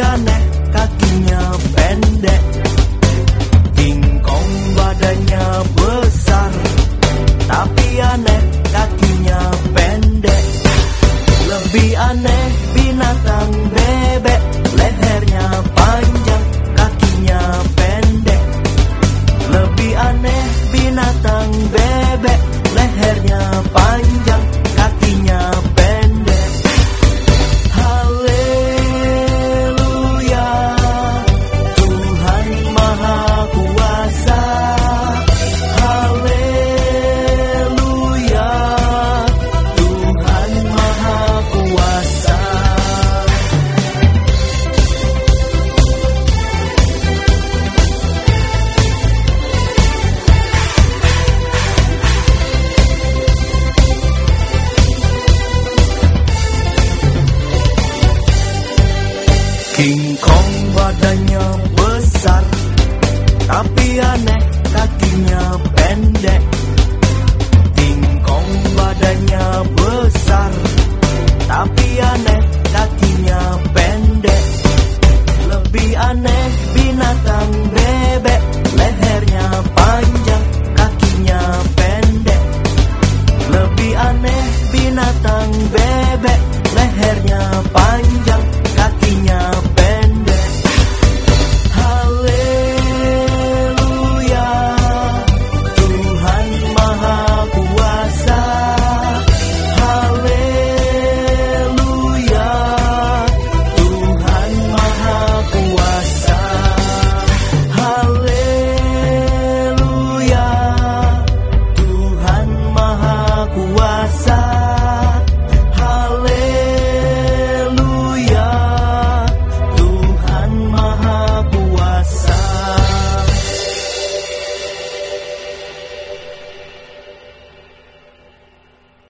dia aneh kakinya pendek Kingkong badannya besar Tapi aneh kakinya pendek Lebih aneh King Kong badannya besar Tapi aneh kakinya pendek. King Kong badannya besar Tapi aneh kakinya pendek. Lebih aneh binatang bebek Lehernya panjang kakinya pendek. Lebih aneh binatang bebek Lehernya panjang